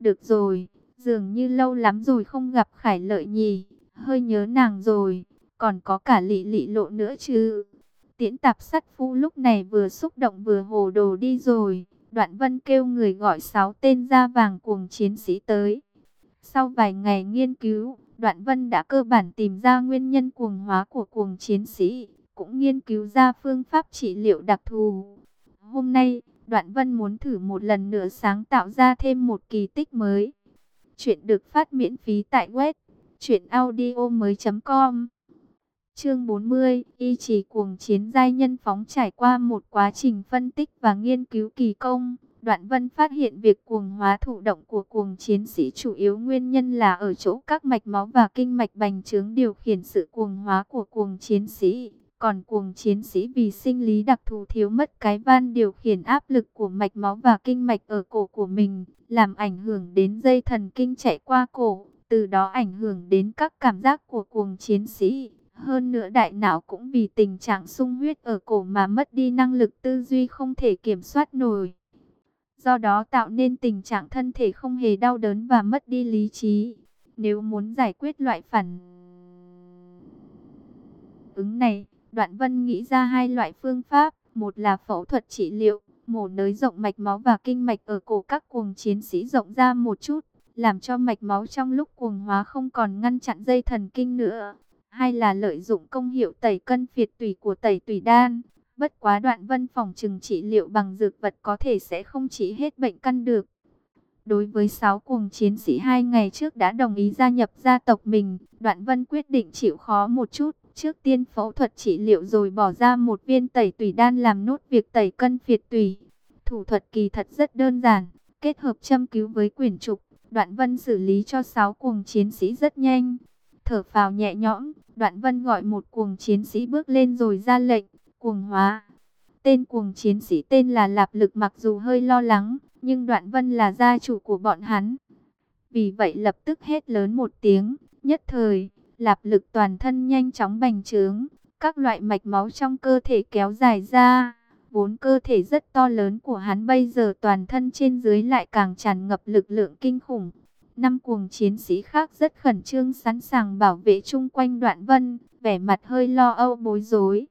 Được rồi, dường như lâu lắm rồi không gặp Khải Lợi nhỉ, hơi nhớ nàng rồi, còn có cả lị lị lộ nữa chứ. Tiễn tạp sắt phu lúc này vừa xúc động vừa hồ đồ đi rồi. Đoạn vân kêu người gọi sáu tên da vàng cuồng chiến sĩ tới. Sau vài ngày nghiên cứu, Đoạn vân đã cơ bản tìm ra nguyên nhân cuồng hóa của cuồng chiến sĩ, cũng nghiên cứu ra phương pháp trị liệu đặc thù. Hôm nay, Đoạn vân muốn thử một lần nữa sáng tạo ra thêm một kỳ tích mới. Chuyện được phát miễn phí tại web truyệnaudiomoi.com. Chương 40, y chỉ cuồng chiến giai nhân phóng trải qua một quá trình phân tích và nghiên cứu kỳ công. Đoạn Vân phát hiện việc cuồng hóa thụ động của cuồng chiến sĩ chủ yếu nguyên nhân là ở chỗ các mạch máu và kinh mạch bành trướng điều khiển sự cuồng hóa của cuồng chiến sĩ. Còn cuồng chiến sĩ vì sinh lý đặc thù thiếu mất cái van điều khiển áp lực của mạch máu và kinh mạch ở cổ của mình, làm ảnh hưởng đến dây thần kinh chạy qua cổ, từ đó ảnh hưởng đến các cảm giác của cuồng chiến sĩ. Hơn nữa đại não cũng vì tình trạng sung huyết ở cổ mà mất đi năng lực tư duy không thể kiểm soát nổi. Do đó tạo nên tình trạng thân thể không hề đau đớn và mất đi lý trí. Nếu muốn giải quyết loại phản ứng này, Đoạn Vân nghĩ ra hai loại phương pháp. Một là phẫu thuật trị liệu, mổ nới rộng mạch máu và kinh mạch ở cổ các cuồng chiến sĩ rộng ra một chút, làm cho mạch máu trong lúc cuồng hóa không còn ngăn chặn dây thần kinh nữa Hai là lợi dụng công hiệu tẩy cân phiệt tủy của tẩy tủy đan. Bất quá đoạn vân phòng trừng trị liệu bằng dược vật có thể sẽ không trị hết bệnh căn được. Đối với sáu cuồng chiến sĩ hai ngày trước đã đồng ý gia nhập gia tộc mình, đoạn vân quyết định chịu khó một chút. Trước tiên phẫu thuật trị liệu rồi bỏ ra một viên tẩy tủy đan làm nốt việc tẩy cân phiệt tủy. Thủ thuật kỳ thật rất đơn giản, kết hợp châm cứu với quyển trục. Đoạn vân xử lý cho sáu cuồng chiến sĩ rất nhanh. Thở phào nhẹ nhõm, Đoạn Vân gọi một cuồng chiến sĩ bước lên rồi ra lệnh, cuồng hóa. Tên cuồng chiến sĩ tên là Lạp Lực mặc dù hơi lo lắng, nhưng Đoạn Vân là gia chủ của bọn hắn. Vì vậy lập tức hét lớn một tiếng, nhất thời, Lạp Lực toàn thân nhanh chóng bành trướng, các loại mạch máu trong cơ thể kéo dài ra. Vốn cơ thể rất to lớn của hắn bây giờ toàn thân trên dưới lại càng tràn ngập lực lượng kinh khủng. Năm cuồng chiến sĩ khác rất khẩn trương sẵn sàng bảo vệ chung quanh Đoạn Vân, vẻ mặt hơi lo âu bối rối.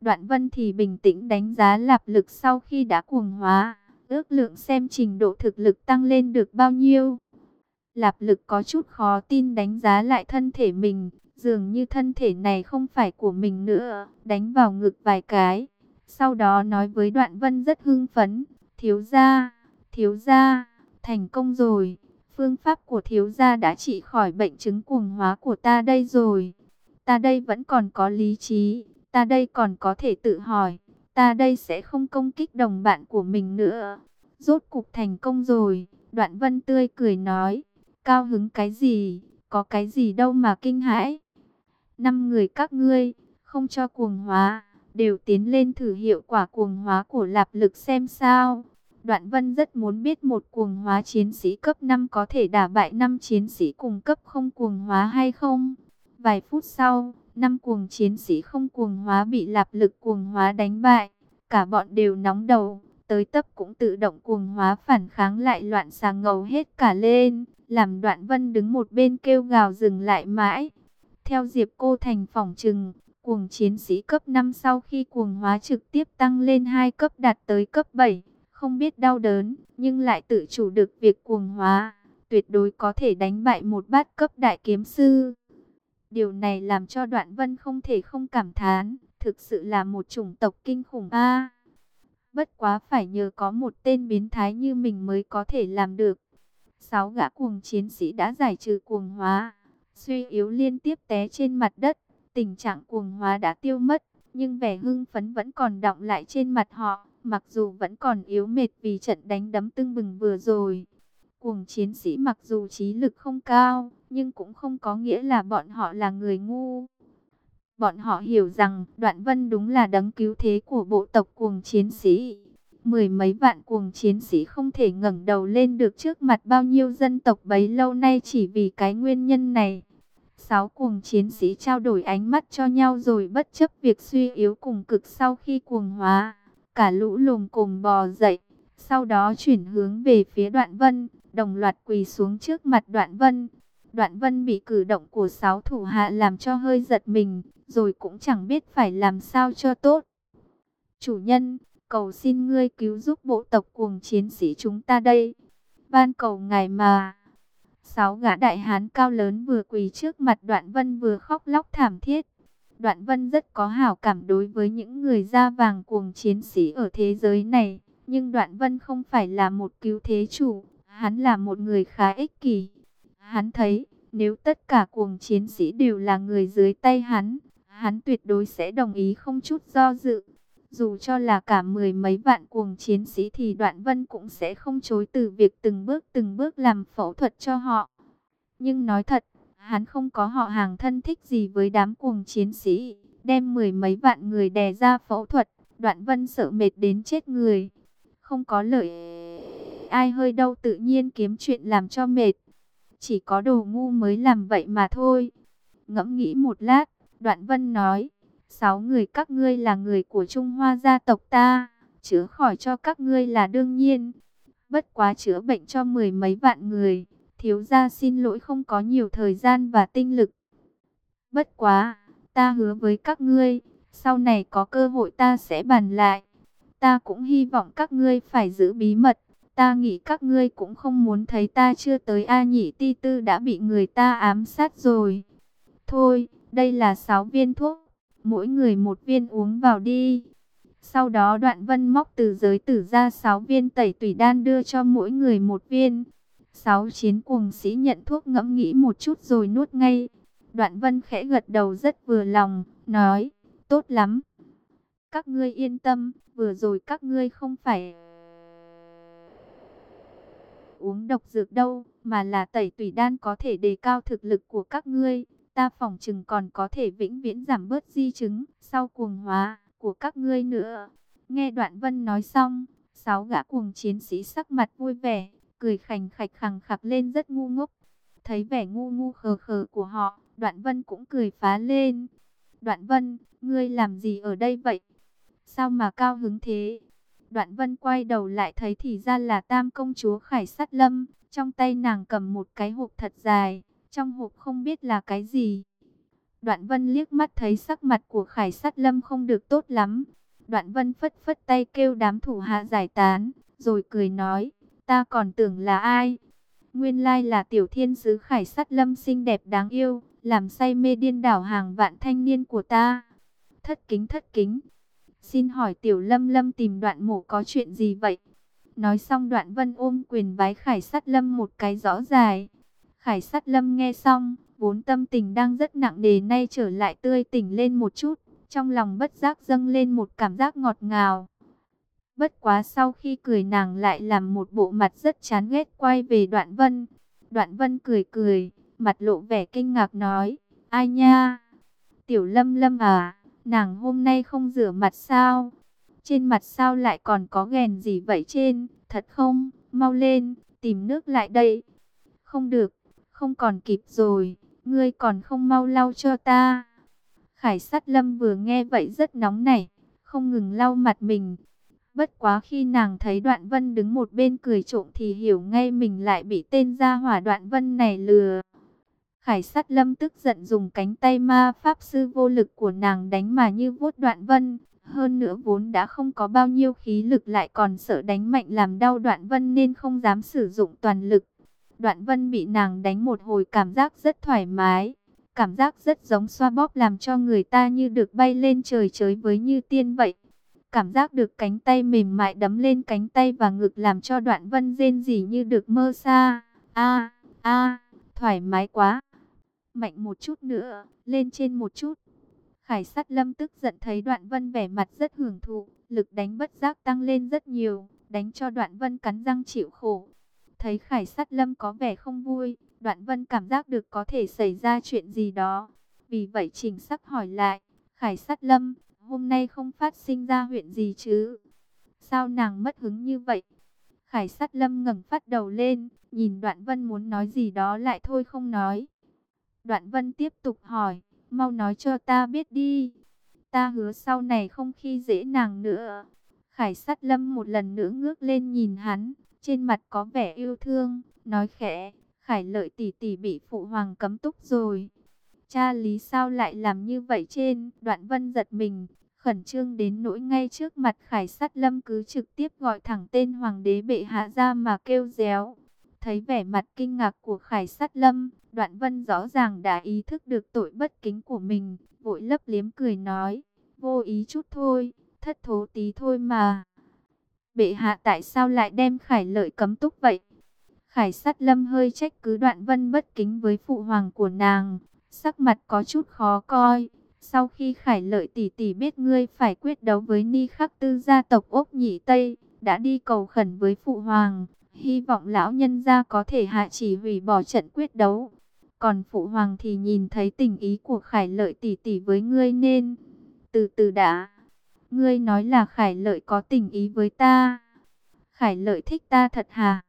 Đoạn Vân thì bình tĩnh đánh giá lạp lực sau khi đã cuồng hóa, ước lượng xem trình độ thực lực tăng lên được bao nhiêu. Lạp lực có chút khó tin đánh giá lại thân thể mình, dường như thân thể này không phải của mình nữa, đánh vào ngực vài cái. Sau đó nói với Đoạn Vân rất hưng phấn, thiếu gia, thiếu gia, thành công rồi. Phương pháp của thiếu gia đã trị khỏi bệnh chứng cuồng hóa của ta đây rồi. Ta đây vẫn còn có lý trí, ta đây còn có thể tự hỏi, ta đây sẽ không công kích đồng bạn của mình nữa. Rốt cục thành công rồi, đoạn vân tươi cười nói, cao hứng cái gì, có cái gì đâu mà kinh hãi. Năm người các ngươi, không cho cuồng hóa, đều tiến lên thử hiệu quả cuồng hóa của lạp lực xem sao. Đoạn Vân rất muốn biết một cuồng hóa chiến sĩ cấp 5 có thể đả bại 5 chiến sĩ cùng cấp không cuồng hóa hay không. Vài phút sau, năm cuồng chiến sĩ không cuồng hóa bị lạp lực cuồng hóa đánh bại. Cả bọn đều nóng đầu, tới tấp cũng tự động cuồng hóa phản kháng lại loạn xà ngầu hết cả lên. Làm đoạn vân đứng một bên kêu gào dừng lại mãi. Theo Diệp Cô Thành phỏng trừng, cuồng chiến sĩ cấp 5 sau khi cuồng hóa trực tiếp tăng lên 2 cấp đạt tới cấp 7 không biết đau đớn, nhưng lại tự chủ được việc cuồng hóa, tuyệt đối có thể đánh bại một bát cấp đại kiếm sư. Điều này làm cho Đoạn Vân không thể không cảm thán, thực sự là một chủng tộc kinh khủng a bất quá phải nhờ có một tên biến thái như mình mới có thể làm được. Sáu gã cuồng chiến sĩ đã giải trừ cuồng hóa, suy yếu liên tiếp té trên mặt đất, tình trạng cuồng hóa đã tiêu mất, nhưng vẻ hưng phấn vẫn còn đọng lại trên mặt họ. Mặc dù vẫn còn yếu mệt vì trận đánh đấm tưng bừng vừa rồi. Cuồng chiến sĩ mặc dù trí lực không cao, nhưng cũng không có nghĩa là bọn họ là người ngu. Bọn họ hiểu rằng Đoạn Vân đúng là đấng cứu thế của bộ tộc cuồng chiến sĩ. Mười mấy vạn cuồng chiến sĩ không thể ngẩng đầu lên được trước mặt bao nhiêu dân tộc bấy lâu nay chỉ vì cái nguyên nhân này. Sáu cuồng chiến sĩ trao đổi ánh mắt cho nhau rồi bất chấp việc suy yếu cùng cực sau khi cuồng hóa cả lũ lùm cùng bò dậy, sau đó chuyển hướng về phía đoạn vân. đồng loạt quỳ xuống trước mặt Đoạn Vân. Đoạn Vân bị cử động của sáu thủ hạ làm cho hơi giật mình, rồi cũng chẳng biết phải làm sao cho tốt. Chủ nhân, cầu xin ngươi cứu giúp bộ tộc cuồng chiến sĩ chúng ta đây. Van cầu ngài mà. Sáu gã đại hán cao lớn vừa quỳ trước mặt Đoạn Vân vừa khóc lóc thảm thiết. Đoạn Vân rất có hảo cảm đối với những người da vàng cuồng chiến sĩ ở thế giới này. Nhưng Đoạn Vân không phải là một cứu thế chủ, hắn là một người khá ích kỷ. Hắn thấy, nếu tất cả cuồng chiến sĩ đều là người dưới tay hắn, hắn tuyệt đối sẽ đồng ý không chút do dự. Dù cho là cả mười mấy vạn cuồng chiến sĩ thì Đoạn Vân cũng sẽ không chối từ việc từng bước từng bước làm phẫu thuật cho họ. Nhưng nói thật, hắn không có họ hàng thân thích gì với đám cuồng chiến sĩ, đem mười mấy vạn người đè ra phẫu thuật, Đoạn Vân sợ mệt đến chết người. Không có lợi ai hơi đâu tự nhiên kiếm chuyện làm cho mệt. Chỉ có đồ ngu mới làm vậy mà thôi. Ngẫm nghĩ một lát, Đoạn Vân nói, sáu người các ngươi là người của Trung Hoa gia tộc ta, chữa khỏi cho các ngươi là đương nhiên. Bất quá chữa bệnh cho mười mấy vạn người, thiếu gia xin lỗi không có nhiều thời gian và tinh lực. Bất quá, ta hứa với các ngươi, sau này có cơ hội ta sẽ bàn lại. Ta cũng hy vọng các ngươi phải giữ bí mật. Ta nghĩ các ngươi cũng không muốn thấy ta chưa tới A nhị ti tư đã bị người ta ám sát rồi. Thôi, đây là 6 viên thuốc. Mỗi người một viên uống vào đi. Sau đó đoạn vân móc từ giới tử ra 6 viên tẩy tủy đan đưa cho mỗi người một viên. Sáu chiến cuồng sĩ nhận thuốc ngẫm nghĩ một chút rồi nuốt ngay. Đoạn vân khẽ gật đầu rất vừa lòng, nói, tốt lắm. Các ngươi yên tâm, vừa rồi các ngươi không phải uống độc dược đâu, mà là tẩy tủy đan có thể đề cao thực lực của các ngươi. Ta phòng chừng còn có thể vĩnh viễn giảm bớt di chứng sau cuồng hóa của các ngươi nữa. Nghe đoạn vân nói xong, sáu gã cuồng chiến sĩ sắc mặt vui vẻ, cười khành khạch khằng khặc lên rất ngu ngốc. Thấy vẻ ngu ngu khờ khờ của họ, đoạn vân cũng cười phá lên. Đoạn vân, ngươi làm gì ở đây vậy? Sao mà cao hứng thế? Đoạn vân quay đầu lại thấy thì ra là tam công chúa Khải Sát Lâm. Trong tay nàng cầm một cái hộp thật dài. Trong hộp không biết là cái gì. Đoạn vân liếc mắt thấy sắc mặt của Khải Sát Lâm không được tốt lắm. Đoạn vân phất phất tay kêu đám thủ hạ giải tán. Rồi cười nói. Ta còn tưởng là ai? Nguyên lai là tiểu thiên sứ Khải Sát Lâm xinh đẹp đáng yêu. Làm say mê điên đảo hàng vạn thanh niên của ta. Thất kính thất kính. Xin hỏi tiểu lâm lâm tìm đoạn mổ có chuyện gì vậy? Nói xong đoạn vân ôm quyền vái khải sát lâm một cái rõ dài. Khải sát lâm nghe xong, vốn tâm tình đang rất nặng đề nay trở lại tươi tỉnh lên một chút. Trong lòng bất giác dâng lên một cảm giác ngọt ngào. Bất quá sau khi cười nàng lại làm một bộ mặt rất chán ghét quay về đoạn vân. Đoạn vân cười cười, mặt lộ vẻ kinh ngạc nói, ai nha, tiểu lâm lâm à, Nàng hôm nay không rửa mặt sao? Trên mặt sao lại còn có ghèn gì vậy trên? Thật không? Mau lên, tìm nước lại đây. Không được, không còn kịp rồi. Ngươi còn không mau lau cho ta. Khải sát lâm vừa nghe vậy rất nóng nảy, không ngừng lau mặt mình. Bất quá khi nàng thấy đoạn vân đứng một bên cười trộm thì hiểu ngay mình lại bị tên gia hỏa đoạn vân này lừa. Khải sát lâm tức giận dùng cánh tay ma pháp sư vô lực của nàng đánh mà như vuốt đoạn vân. Hơn nữa vốn đã không có bao nhiêu khí lực lại còn sợ đánh mạnh làm đau đoạn vân nên không dám sử dụng toàn lực. Đoạn vân bị nàng đánh một hồi cảm giác rất thoải mái. Cảm giác rất giống xoa bóp làm cho người ta như được bay lên trời trời với như tiên vậy. Cảm giác được cánh tay mềm mại đấm lên cánh tay và ngực làm cho đoạn vân rên rỉ như được mơ xa. a a, thoải mái quá mạnh một chút nữa, lên trên một chút. Khải sát lâm tức giận thấy đoạn vân vẻ mặt rất hưởng thụ, lực đánh bất giác tăng lên rất nhiều, đánh cho đoạn vân cắn răng chịu khổ. Thấy khải sát lâm có vẻ không vui, đoạn vân cảm giác được có thể xảy ra chuyện gì đó. Vì vậy trình sắc hỏi lại, khải sát lâm, hôm nay không phát sinh ra huyện gì chứ? Sao nàng mất hứng như vậy? Khải sát lâm ngẩng phát đầu lên, nhìn đoạn vân muốn nói gì đó lại thôi không nói. Đoạn vân tiếp tục hỏi, mau nói cho ta biết đi. Ta hứa sau này không khi dễ nàng nữa. Khải sát lâm một lần nữa ngước lên nhìn hắn, trên mặt có vẻ yêu thương, nói khẽ, Khải lợi tỷ tỷ bị phụ hoàng cấm túc rồi. Cha lý sao lại làm như vậy trên, đoạn vân giật mình, khẩn trương đến nỗi ngay trước mặt Khải sát lâm cứ trực tiếp gọi thẳng tên hoàng đế bệ hạ ra mà kêu réo. Thấy vẻ mặt kinh ngạc của Khải sát lâm, đoạn vân rõ ràng đã ý thức được tội bất kính của mình, vội lấp liếm cười nói, vô ý chút thôi, thất thố tí thôi mà. Bệ hạ tại sao lại đem Khải lợi cấm túc vậy? Khải sát lâm hơi trách cứ đoạn vân bất kính với phụ hoàng của nàng, sắc mặt có chút khó coi. Sau khi Khải lợi tỷ tỷ biết ngươi phải quyết đấu với Ni Khắc Tư gia tộc ốc nhị Tây, đã đi cầu khẩn với phụ hoàng, hy vọng lão nhân gia có thể hạ chỉ hủy bỏ trận quyết đấu. Còn phụ hoàng thì nhìn thấy tình ý của Khải lợi tỷ tỷ với ngươi nên, từ từ đã, ngươi nói là Khải lợi có tình ý với ta. Khải lợi thích ta thật hả?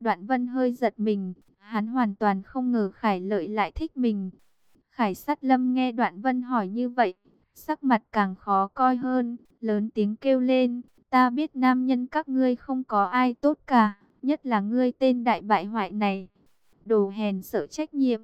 Đoạn vân hơi giật mình, hắn hoàn toàn không ngờ Khải lợi lại thích mình. Khải sát lâm nghe đoạn vân hỏi như vậy, sắc mặt càng khó coi hơn, lớn tiếng kêu lên, ta biết nam nhân các ngươi không có ai tốt cả, nhất là ngươi tên đại bại hoại này. Đồ hèn sợ trách nhiệm.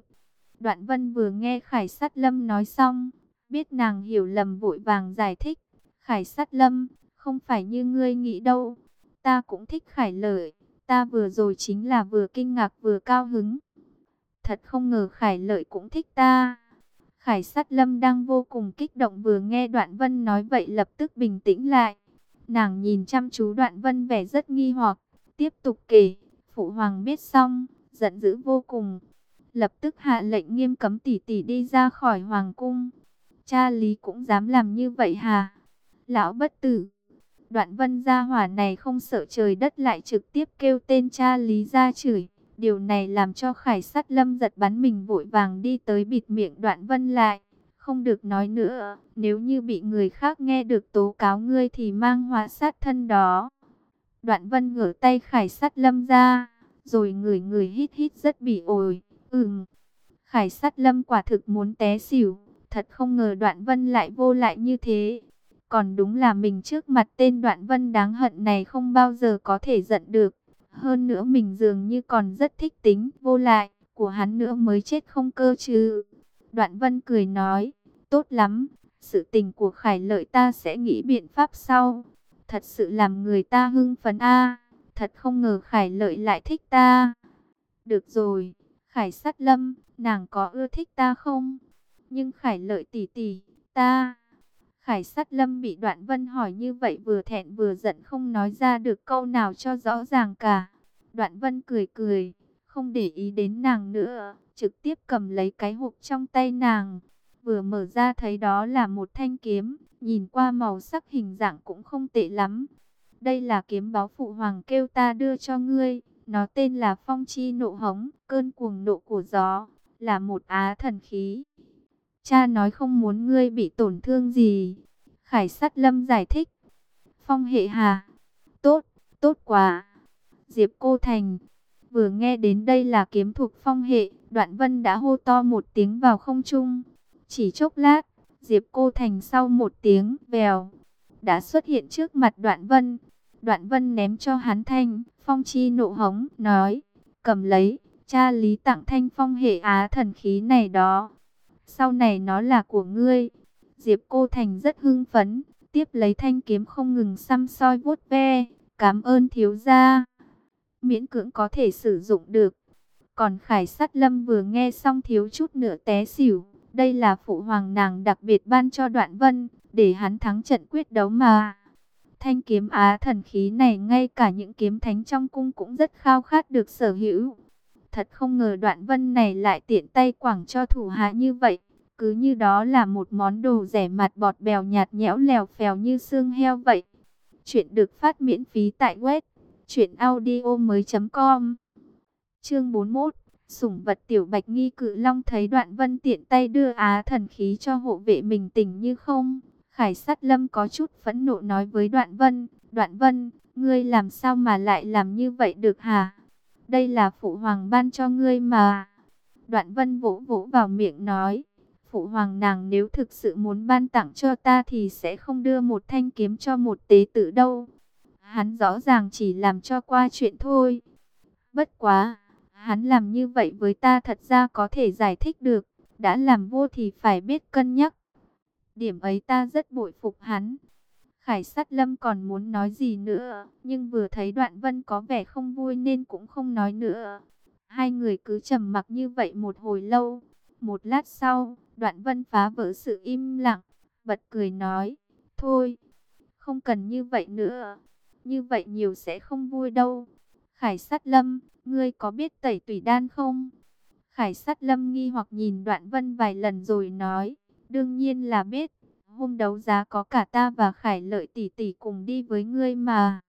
Đoạn vân vừa nghe Khải sát lâm nói xong, biết nàng hiểu lầm vội vàng giải thích. Khải sát lâm, không phải như ngươi nghĩ đâu, ta cũng thích Khải lợi. Ta vừa rồi chính là vừa kinh ngạc vừa cao hứng. Thật không ngờ Khải Lợi cũng thích ta. Khải sát lâm đang vô cùng kích động vừa nghe Đoạn Vân nói vậy lập tức bình tĩnh lại. Nàng nhìn chăm chú Đoạn Vân vẻ rất nghi hoặc, tiếp tục kể. Phụ hoàng biết xong, giận dữ vô cùng. Lập tức hạ lệnh nghiêm cấm tỷ tỷ đi ra khỏi hoàng cung. Cha Lý cũng dám làm như vậy hà Lão bất tử. Đoạn vân gia hỏa này không sợ trời đất lại trực tiếp kêu tên cha Lý ra chửi. Điều này làm cho khải sát lâm giật bắn mình vội vàng đi tới bịt miệng đoạn vân lại. Không được nói nữa, nếu như bị người khác nghe được tố cáo ngươi thì mang hóa sát thân đó. Đoạn vân ngửa tay khải sát lâm ra, rồi người người hít hít rất bị ổi. Ừm, khải sát lâm quả thực muốn té xỉu, thật không ngờ đoạn vân lại vô lại như thế. Còn đúng là mình trước mặt tên đoạn vân đáng hận này không bao giờ có thể giận được. Hơn nữa mình dường như còn rất thích tính vô lại của hắn nữa mới chết không cơ chứ. Đoạn vân cười nói, tốt lắm, sự tình của khải lợi ta sẽ nghĩ biện pháp sau. Thật sự làm người ta hưng phấn a thật không ngờ khải lợi lại thích ta. Được rồi, khải sát lâm, nàng có ưa thích ta không? Nhưng khải lợi tỷ tỷ, ta... Khải sát lâm bị đoạn vân hỏi như vậy vừa thẹn vừa giận không nói ra được câu nào cho rõ ràng cả. Đoạn vân cười cười, không để ý đến nàng nữa, trực tiếp cầm lấy cái hộp trong tay nàng. Vừa mở ra thấy đó là một thanh kiếm, nhìn qua màu sắc hình dạng cũng không tệ lắm. Đây là kiếm báo phụ hoàng kêu ta đưa cho ngươi, nó tên là phong chi nộ hống, cơn cuồng nộ của gió, là một á thần khí. Cha nói không muốn ngươi bị tổn thương gì. Khải sát lâm giải thích. Phong hệ hà. Tốt, tốt quá. Diệp Cô Thành. Vừa nghe đến đây là kiếm thuộc phong hệ, đoạn vân đã hô to một tiếng vào không trung. Chỉ chốc lát, Diệp Cô Thành sau một tiếng bèo đã xuất hiện trước mặt đoạn vân. Đoạn vân ném cho hắn thanh, phong chi nộ hống, nói, cầm lấy, cha lý tặng thanh phong hệ á thần khí này đó sau này nó là của ngươi. Diệp Cô Thành rất hưng phấn, tiếp lấy thanh kiếm không ngừng xăm soi vuốt ve, cảm ơn thiếu gia. Miễn cưỡng có thể sử dụng được. Còn Khải Sát Lâm vừa nghe xong thiếu chút nữa té xỉu, đây là phụ hoàng nàng đặc biệt ban cho Đoạn Vân, để hắn thắng trận quyết đấu mà. Thanh kiếm á thần khí này, ngay cả những kiếm thánh trong cung cũng rất khao khát được sở hữu. Thật không ngờ đoạn vân này lại tiện tay quảng cho thủ hạ như vậy. Cứ như đó là một món đồ rẻ mặt bọt bèo nhạt nhẽo lèo phèo như xương heo vậy. Chuyện được phát miễn phí tại web truyệnaudiomoi.com. Chương 41. Sủng vật tiểu Bạch Nghi Cự Long thấy Đoạn Vân tiện tay đưa á thần khí cho hộ vệ mình tình như không. Khải Sát Lâm có chút phẫn nộ nói với Đoạn Vân, "Đoạn Vân, ngươi làm sao mà lại làm như vậy được hả?" đây là phụ hoàng ban cho ngươi mà. Đoạn vân vỗ vỗ vào miệng nói, phụ hoàng nàng nếu thực sự muốn ban tặng cho ta thì sẽ không đưa một thanh kiếm cho một tế tử đâu. Hắn rõ ràng chỉ làm cho qua chuyện thôi. Bất quá, hắn làm như vậy với ta thật ra có thể giải thích được. Đã làm vô thì phải biết cân nhắc. Điểm ấy ta rất bội phục hắn. Khải sát lâm còn muốn nói gì nữa, nhưng vừa thấy đoạn vân có vẻ không vui nên cũng không nói nữa. Hai người cứ trầm mặc như vậy một hồi lâu. Một lát sau, đoạn vân phá vỡ sự im lặng, bật cười nói, thôi, không cần như vậy nữa, như vậy nhiều sẽ không vui đâu. Khải sát lâm, ngươi có biết tẩy tùy đan không? Khải sát lâm nghi hoặc nhìn đoạn vân vài lần rồi nói, đương nhiên là biết, hôm đấu giá có cả ta và Khải lợi tỷ tỷ cùng đi với ngươi mà.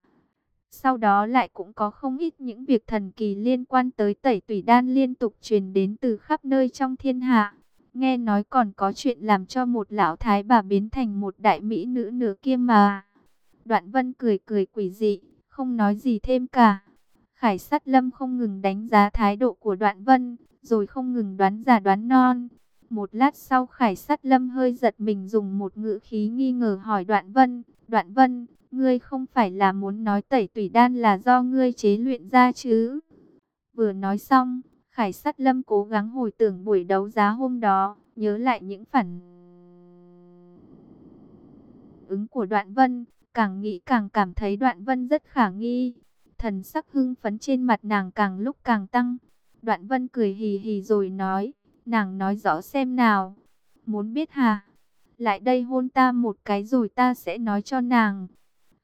Sau đó lại cũng có không ít những việc thần kỳ liên quan tới tẩy tủy đan liên tục truyền đến từ khắp nơi trong thiên hạ. Nghe nói còn có chuyện làm cho một lão thái bà biến thành một đại mỹ nữ nữa kia mà. Đoạn vân cười cười quỷ dị, không nói gì thêm cả. Khải sát lâm không ngừng đánh giá thái độ của đoạn vân, rồi không ngừng đoán giả đoán non. Một lát sau Khải sát lâm hơi giật mình dùng một ngữ khí nghi ngờ hỏi đoạn vân. Đoạn vân, ngươi không phải là muốn nói tẩy tủy đan là do ngươi chế luyện ra chứ? Vừa nói xong, Khải sát lâm cố gắng hồi tưởng buổi đấu giá hôm đó, nhớ lại những phản ứng của đoạn vân, càng nghĩ càng cảm thấy đoạn vân rất khả nghi. Thần sắc hưng phấn trên mặt nàng càng lúc càng tăng. Đoạn vân cười hì hì rồi nói, nàng nói rõ xem nào. Muốn biết hả? Lại đây hôn ta một cái rồi ta sẽ nói cho nàng.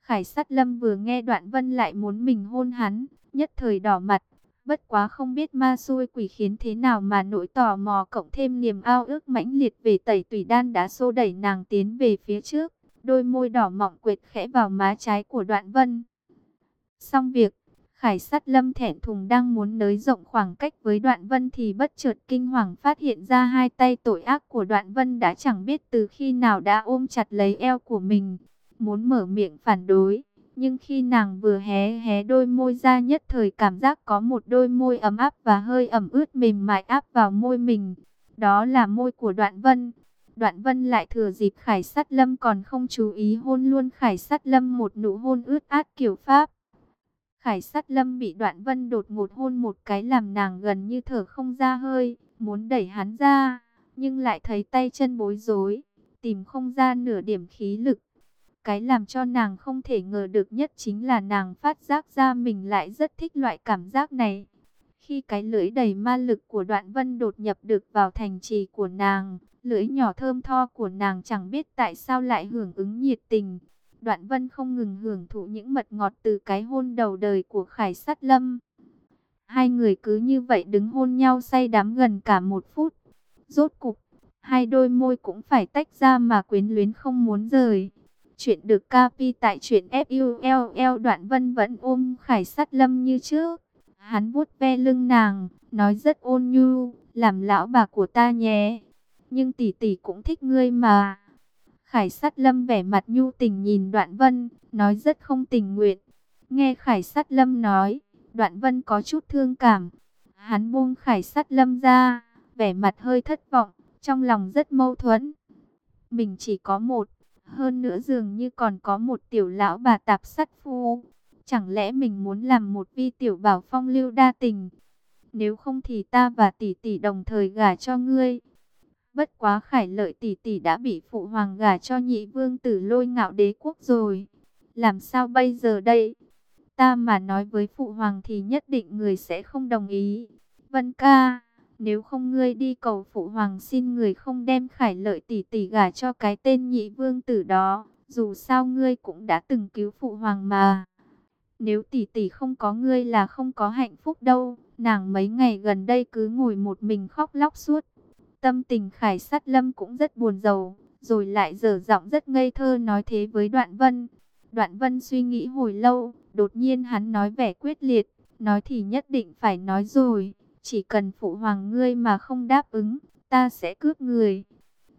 Khải sát lâm vừa nghe đoạn vân lại muốn mình hôn hắn, nhất thời đỏ mặt. Bất quá không biết ma xui quỷ khiến thế nào mà nỗi tò mò cộng thêm niềm ao ước mãnh liệt về tẩy tủy đan đã xô đẩy nàng tiến về phía trước. Đôi môi đỏ mọng quệt khẽ vào má trái của đoạn vân. Xong việc, Khải sát lâm thẹn thùng đang muốn nới rộng khoảng cách với đoạn vân thì bất chợt kinh hoàng phát hiện ra hai tay tội ác của đoạn vân đã chẳng biết từ khi nào đã ôm chặt lấy eo của mình. Muốn mở miệng phản đối, nhưng khi nàng vừa hé hé đôi môi ra nhất thời cảm giác có một đôi môi ấm áp và hơi ẩm ướt mềm mại áp vào môi mình. Đó là môi của đoạn vân. Đoạn vân lại thừa dịp khải sát lâm còn không chú ý hôn luôn khải sát lâm một nụ hôn ướt át kiểu Pháp. Khải sát lâm bị đoạn vân đột ngột hôn một cái làm nàng gần như thở không ra hơi, muốn đẩy hắn ra, nhưng lại thấy tay chân bối rối, tìm không ra nửa điểm khí lực. Cái làm cho nàng không thể ngờ được nhất chính là nàng phát giác ra mình lại rất thích loại cảm giác này. Khi cái lưỡi đầy ma lực của đoạn vân đột nhập được vào thành trì của nàng, lưỡi nhỏ thơm tho của nàng chẳng biết tại sao lại hưởng ứng nhiệt tình. Đoạn vân không ngừng hưởng thụ những mật ngọt từ cái hôn đầu đời của Khải Sát Lâm. Hai người cứ như vậy đứng hôn nhau say đắm gần cả một phút. Rốt cục, hai đôi môi cũng phải tách ra mà quyến luyến không muốn rời. Chuyện được capi tại chuyện FULL đoạn vân vẫn ôm Khải Sát Lâm như trước. Hắn vuốt ve lưng nàng, nói rất ôn nhu, làm lão bà của ta nhé. Nhưng tỷ tỷ cũng thích ngươi mà. Khải sát lâm vẻ mặt nhu tình nhìn đoạn vân, nói rất không tình nguyện. Nghe khải sát lâm nói, đoạn vân có chút thương cảm. Hắn buông khải sát lâm ra, vẻ mặt hơi thất vọng, trong lòng rất mâu thuẫn. Mình chỉ có một, hơn nữa dường như còn có một tiểu lão bà tạp sắt phu. Chẳng lẽ mình muốn làm một vi tiểu bảo phong lưu đa tình? Nếu không thì ta và tỷ tỷ đồng thời gả cho ngươi. Bất quá khải lợi tỷ tỷ đã bị phụ hoàng gả cho nhị vương tử lôi ngạo đế quốc rồi. Làm sao bây giờ đây? Ta mà nói với phụ hoàng thì nhất định người sẽ không đồng ý. Vân ca, nếu không ngươi đi cầu phụ hoàng xin người không đem khải lợi tỷ tỷ gả cho cái tên nhị vương tử đó. Dù sao ngươi cũng đã từng cứu phụ hoàng mà. Nếu tỷ tỷ không có ngươi là không có hạnh phúc đâu. Nàng mấy ngày gần đây cứ ngồi một mình khóc lóc suốt. Tâm tình Khải Sát Lâm cũng rất buồn rầu, rồi lại dở giọng rất ngây thơ nói thế với Đoạn Vân. Đoạn Vân suy nghĩ hồi lâu, đột nhiên hắn nói vẻ quyết liệt, nói thì nhất định phải nói rồi, chỉ cần phụ hoàng ngươi mà không đáp ứng, ta sẽ cướp người.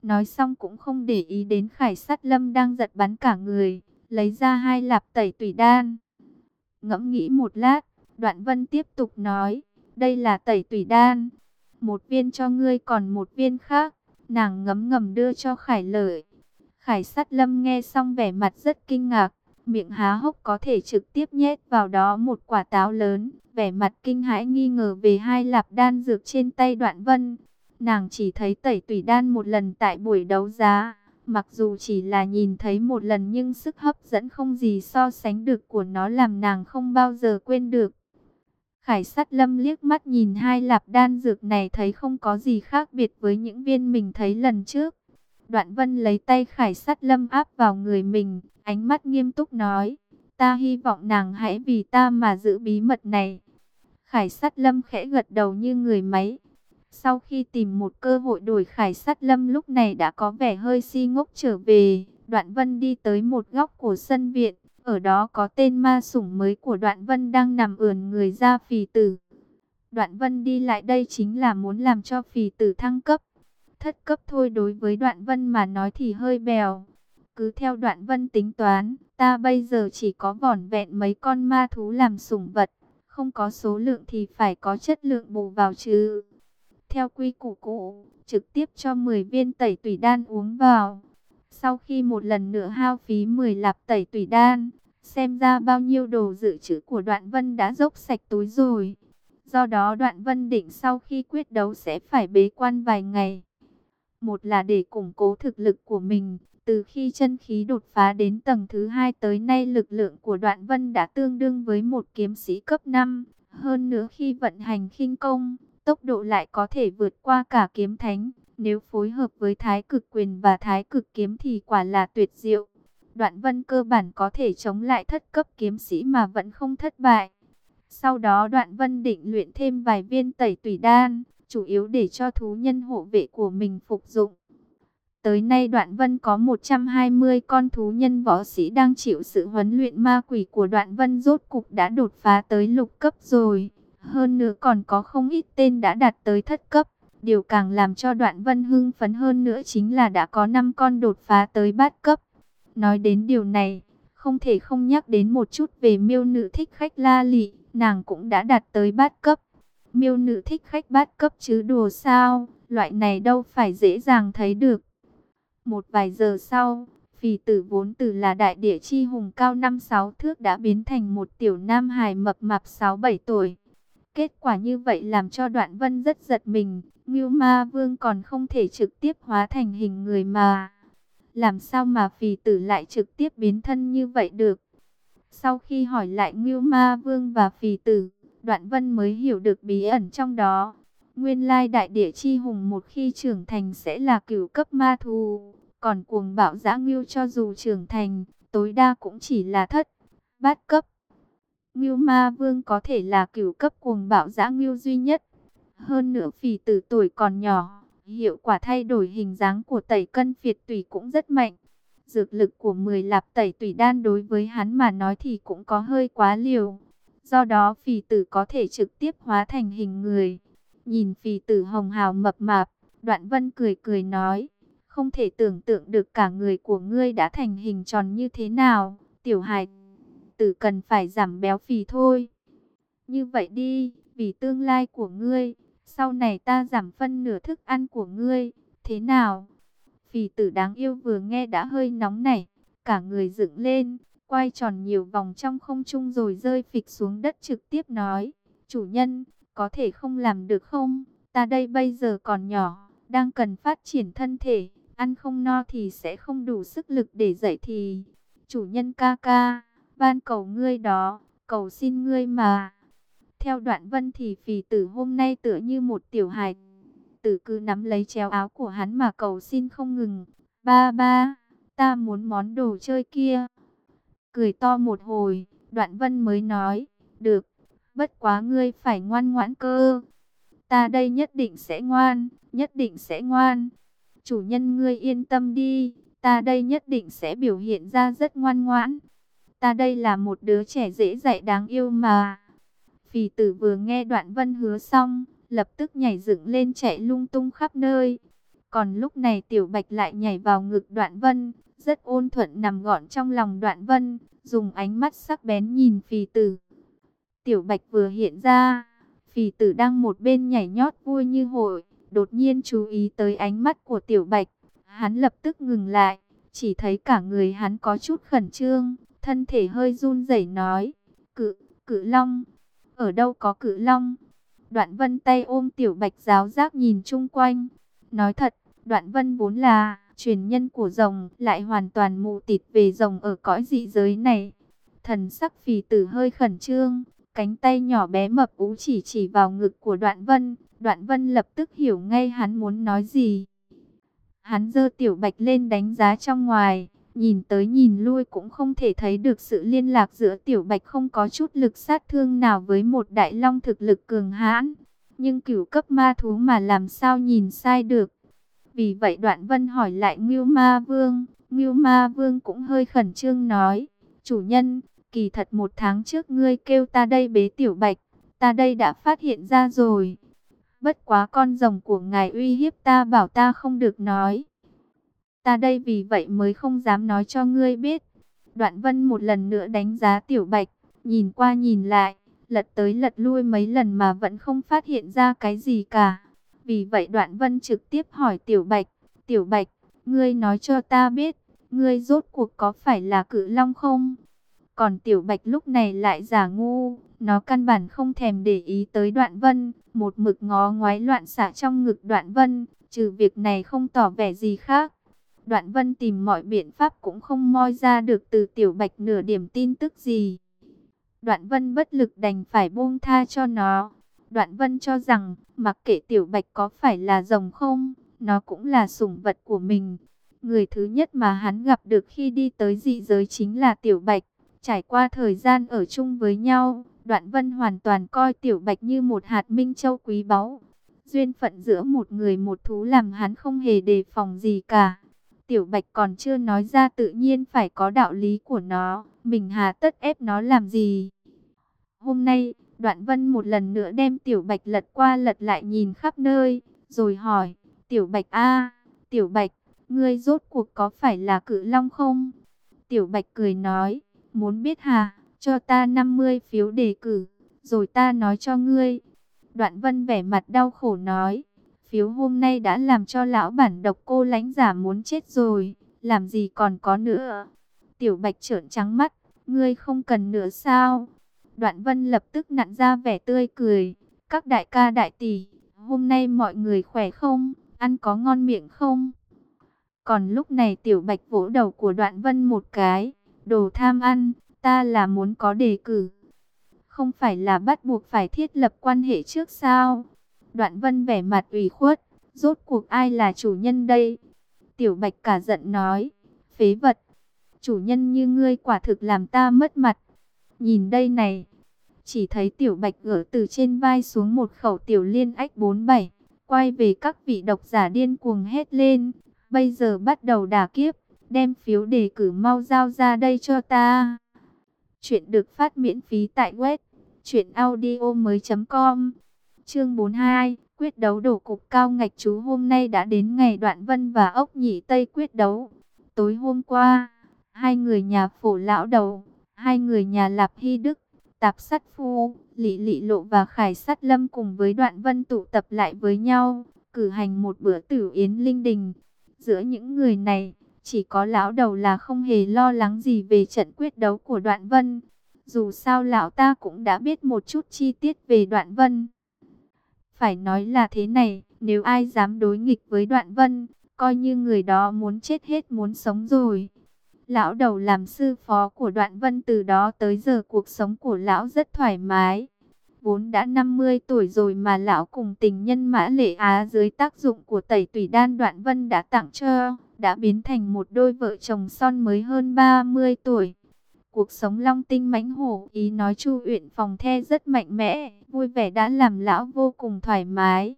Nói xong cũng không để ý đến Khải Sát Lâm đang giật bắn cả người, lấy ra hai lạp tẩy tủy đan. Ngẫm nghĩ một lát, Đoạn Vân tiếp tục nói, đây là tẩy tủy đan một viên cho ngươi còn một viên khác. Nàng ngấm ngầm đưa cho Khải lợi. Khải sát lâm nghe xong vẻ mặt rất kinh ngạc. miệng há hốc có thể trực tiếp nhét vào đó một quả táo lớn, vẻ mặt kinh hãi nghi ngờ về hai lạp đan dược trên tay đoạn vân. Nàng chỉ thấy tẩy tủy đan một lần tại buổi đấu giá, mặc dù chỉ là nhìn thấy một lần nhưng sức hấp dẫn không gì so sánh được của nó làm nàng không bao giờ quên được. Khải sát lâm liếc mắt nhìn hai lạp đan dược này thấy không có gì khác biệt với những viên mình thấy lần trước. Đoạn vân lấy tay khải sát lâm áp vào người mình, ánh mắt nghiêm túc nói, ta hy vọng nàng hãy vì ta mà giữ bí mật này. Khải sát lâm khẽ gật đầu như người máy. Sau khi tìm một cơ hội đổi khải sát lâm lúc này đã có vẻ hơi si ngốc trở về, đoạn vân đi tới một góc của sân viện, ở đó có tên ma sủng mới của đoạn vân đang nằm ườn người ra phì tử. Đoạn vân đi lại đây chính là muốn làm cho phì tử thăng cấp. Thất cấp thôi đối với đoạn vân mà nói thì hơi bèo. Cứ theo đoạn vân tính toán, ta bây giờ chỉ có vỏn vẹn mấy con ma thú làm sủng vật. Không có số lượng thì phải có chất lượng bù vào chứ. Theo quy củ cũ, trực tiếp cho 10 viên tẩy tủy đan uống vào. Sau khi một lần nữa hao phí 10 lạp tẩy tủy đan, xem ra bao nhiêu đồ dự trữ của đoạn vân đã dốc sạch túi rồi. Do đó đoạn vân định sau khi quyết đấu sẽ phải bế quan vài ngày. Một là để củng cố thực lực của mình. Từ khi chân khí đột phá đến tầng thứ hai tới nay lực lượng của đoạn vân đã tương đương với một kiếm sĩ cấp 5. Hơn nữa khi vận hành khinh công, tốc độ lại có thể vượt qua cả kiếm thánh. Nếu phối hợp với thái cực quyền và thái cực kiếm thì quả là tuyệt diệu. Đoạn vân cơ bản có thể chống lại thất cấp kiếm sĩ mà vẫn không thất bại. Sau đó đoạn vân định luyện thêm vài viên tẩy tủy đan, chủ yếu để cho thú nhân hộ vệ của mình phục dụng. Tới nay đoạn vân có 120 con thú nhân võ sĩ đang chịu sự huấn luyện ma quỷ của đoạn vân rốt cục đã đột phá tới lục cấp rồi. Hơn nữa còn có không ít tên đã đạt tới thất cấp. Điều càng làm cho đoạn vân hưng phấn hơn nữa chính là đã có 5 con đột phá tới bát cấp. Nói đến điều này, không thể không nhắc đến một chút về miêu nữ thích khách la lị, nàng cũng đã đạt tới bát cấp. Miêu nữ thích khách bát cấp chứ đùa sao, loại này đâu phải dễ dàng thấy được. Một vài giờ sau, phì tử vốn tử là đại địa chi hùng cao 5-6 thước đã biến thành một tiểu nam hài mập mạp 6-7 tuổi. Kết quả như vậy làm cho đoạn vân rất giật mình, Ngưu Ma Vương còn không thể trực tiếp hóa thành hình người mà. Làm sao mà phì tử lại trực tiếp biến thân như vậy được? Sau khi hỏi lại Ngưu Ma Vương và phì tử, Đoạn Vân mới hiểu được bí ẩn trong đó. Nguyên lai đại địa chi hùng một khi trưởng thành sẽ là cửu cấp ma thù, còn cuồng bạo giã ngưu cho dù trưởng thành, tối đa cũng chỉ là thất, bát cấp. Ngưu ma vương có thể là cửu cấp cuồng bạo giã ngưu duy nhất. Hơn nữa phì tử tuổi còn nhỏ, hiệu quả thay đổi hình dáng của tẩy cân phiệt tủy cũng rất mạnh. Dược lực của 10 lạp tẩy tủy đan đối với hắn mà nói thì cũng có hơi quá liều. Do đó phì tử có thể trực tiếp hóa thành hình người. Nhìn phì tử hồng hào mập mạp, đoạn vân cười cười nói. Không thể tưởng tượng được cả người của ngươi đã thành hình tròn như thế nào. Tiểu hài tử cần phải giảm béo phì thôi. Như vậy đi, vì tương lai của ngươi, sau này ta giảm phân nửa thức ăn của ngươi, thế nào? Phì tử đáng yêu vừa nghe đã hơi nóng nảy, cả người dựng lên, quay tròn nhiều vòng trong không trung rồi rơi phịch xuống đất trực tiếp nói, chủ nhân, có thể không làm được không? Ta đây bây giờ còn nhỏ, đang cần phát triển thân thể, ăn không no thì sẽ không đủ sức lực để dậy thì. Chủ nhân ca ca, van cầu ngươi đó, cầu xin ngươi mà. Theo đoạn vân thì phì tử hôm nay tựa như một tiểu hài. Tử cứ nắm lấy chéo áo của hắn mà cầu xin không ngừng. Ba ba, ta muốn món đồ chơi kia. Cười to một hồi, đoạn vân mới nói, được, bất quá ngươi phải ngoan ngoãn cơ. Ta đây nhất định sẽ ngoan, nhất định sẽ ngoan. Chủ nhân ngươi yên tâm đi, ta đây nhất định sẽ biểu hiện ra rất ngoan ngoãn. Ta đây là một đứa trẻ dễ dạy đáng yêu mà. Phì tử vừa nghe đoạn vân hứa xong, lập tức nhảy dựng lên chạy lung tung khắp nơi. Còn lúc này tiểu bạch lại nhảy vào ngực đoạn vân, rất ôn thuận nằm gọn trong lòng đoạn vân, dùng ánh mắt sắc bén nhìn phì tử. Tiểu bạch vừa hiện ra, phì tử đang một bên nhảy nhót vui như hội, đột nhiên chú ý tới ánh mắt của tiểu bạch. Hắn lập tức ngừng lại, chỉ thấy cả người hắn có chút khẩn trương, thân thể hơi run rẩy nói, cự, cự long, ở đâu có cự long? Đoạn vân tay ôm tiểu bạch giáo giác nhìn chung quanh, nói thật, đoạn vân vốn là truyền nhân của rồng, lại hoàn toàn mù tịt về rồng ở cõi dị giới này. Thần sắc phì tử hơi khẩn trương, cánh tay nhỏ bé mập ú chỉ chỉ vào ngực của đoạn vân, đoạn vân lập tức hiểu ngay hắn muốn nói gì. Hắn dơ tiểu bạch lên đánh giá trong ngoài, nhìn tới nhìn lui cũng không thể thấy được sự liên lạc giữa tiểu bạch không có chút lực sát thương nào với một đại long thực lực cường hãn. Nhưng cửu cấp ma thú mà làm sao nhìn sai được. Vì vậy đoạn vân hỏi lại Ngưu Ma Vương, Ngưu Ma Vương cũng hơi khẩn trương nói, chủ nhân, kỳ thật một tháng trước ngươi kêu ta đây bế tiểu bạch, ta đây đã phát hiện ra rồi. Bất quá con rồng của ngài uy hiếp ta bảo ta không được nói. Ta đây vì vậy mới không dám nói cho ngươi biết. Đoạn vân một lần nữa đánh giá tiểu bạch, nhìn qua nhìn lại, lật tới lật lui mấy lần mà vẫn không phát hiện ra cái gì cả. Vì vậy đoạn vân trực tiếp hỏi tiểu bạch, tiểu bạch, ngươi nói cho ta biết, ngươi rốt cuộc có phải là cự long không? Còn tiểu bạch lúc này lại giả ngu, nó căn bản không thèm để ý tới đoạn vân, một mực ngó ngoái loạn xạ trong ngực đoạn vân, trừ việc này không tỏ vẻ gì khác. Đoạn vân tìm mọi biện pháp cũng không moi ra được từ tiểu bạch nửa điểm tin tức gì. Đoạn vân bất lực đành phải buông tha cho nó. Đoạn vân cho rằng, mặc kệ tiểu bạch có phải là rồng không, nó cũng là sủng vật của mình. Người thứ nhất mà hắn gặp được khi đi tới dị giới chính là tiểu bạch. Trải qua thời gian ở chung với nhau, đoạn vân hoàn toàn coi tiểu bạch như một hạt minh châu quý báu. Duyên phận giữa một người một thú làm hắn không hề đề phòng gì cả. Tiểu bạch còn chưa nói ra tự nhiên phải có đạo lý của nó, mình hà tất ép nó làm gì. Hôm nay, đoạn vân một lần nữa đem tiểu bạch lật qua lật lại nhìn khắp nơi, rồi hỏi, tiểu bạch a tiểu bạch, ngươi rốt cuộc có phải là cự long không? Tiểu bạch cười nói, muốn biết hà, cho ta 50 phiếu đề cử, rồi ta nói cho ngươi. Đoạn vân vẻ mặt đau khổ nói, phiếu hôm nay đã làm cho lão bản độc cô lánh giả muốn chết rồi, làm gì còn có nữa. Tiểu bạch trợn trắng mắt, ngươi không cần nữa sao? Đoạn vân lập tức nặn ra vẻ tươi cười, các đại ca đại tỷ, hôm nay mọi người khỏe không, ăn có ngon miệng không? Còn lúc này tiểu bạch vỗ đầu của đoạn vân một cái, đồ tham ăn, ta là muốn có đề cử. Không phải là bắt buộc phải thiết lập quan hệ trước sao? Đoạn vân vẻ mặt ủy khuất, rốt cuộc ai là chủ nhân đây? Tiểu bạch cả giận nói, phế vật, chủ nhân như ngươi quả thực làm ta mất mặt. Nhìn đây này, chỉ thấy tiểu bạch gỡ từ trên vai xuống một khẩu tiểu liên ách 47, quay về các vị độc giả điên cuồng hét lên, bây giờ bắt đầu đả kiếp, đem phiếu đề cử mau giao ra đây cho ta. Chuyện được phát miễn phí tại web truyệnaudiomoi.com. Chương 42, quyết đấu đổ cục cao ngạch chú hôm nay đã đến ngày Đoạn Vân và Ốc Nhị Tây quyết đấu. Tối hôm qua, hai người nhà Phổ lão đầu, hai người nhà Lạp Hy Đức, Tạp Sắt Phu, lị Lị Lộ và Khải Sắt Lâm cùng với Đoạn Vân tụ tập lại với nhau, cử hành một bữa tử yến linh đình. Giữa những người này, chỉ có lão đầu là không hề lo lắng gì về trận quyết đấu của Đoạn Vân. Dù sao lão ta cũng đã biết một chút chi tiết về Đoạn Vân. Phải nói là thế này, nếu ai dám đối nghịch với Đoạn Vân, coi như người đó muốn chết hết muốn sống rồi. Lão đầu làm sư phó của Đoạn Vân từ đó tới giờ cuộc sống của lão rất thoải mái. Vốn đã 50 tuổi rồi mà lão cùng tình nhân Mã Lệ Á dưới tác dụng của tẩy tùy đan Đoạn Vân đã tặng cho, đã biến thành một đôi vợ chồng son mới hơn 30 tuổi. Cuộc sống long tinh mãnh hổ, ý nói Chu Uyển phòng the rất mạnh mẽ, vui vẻ đã làm lão vô cùng thoải mái.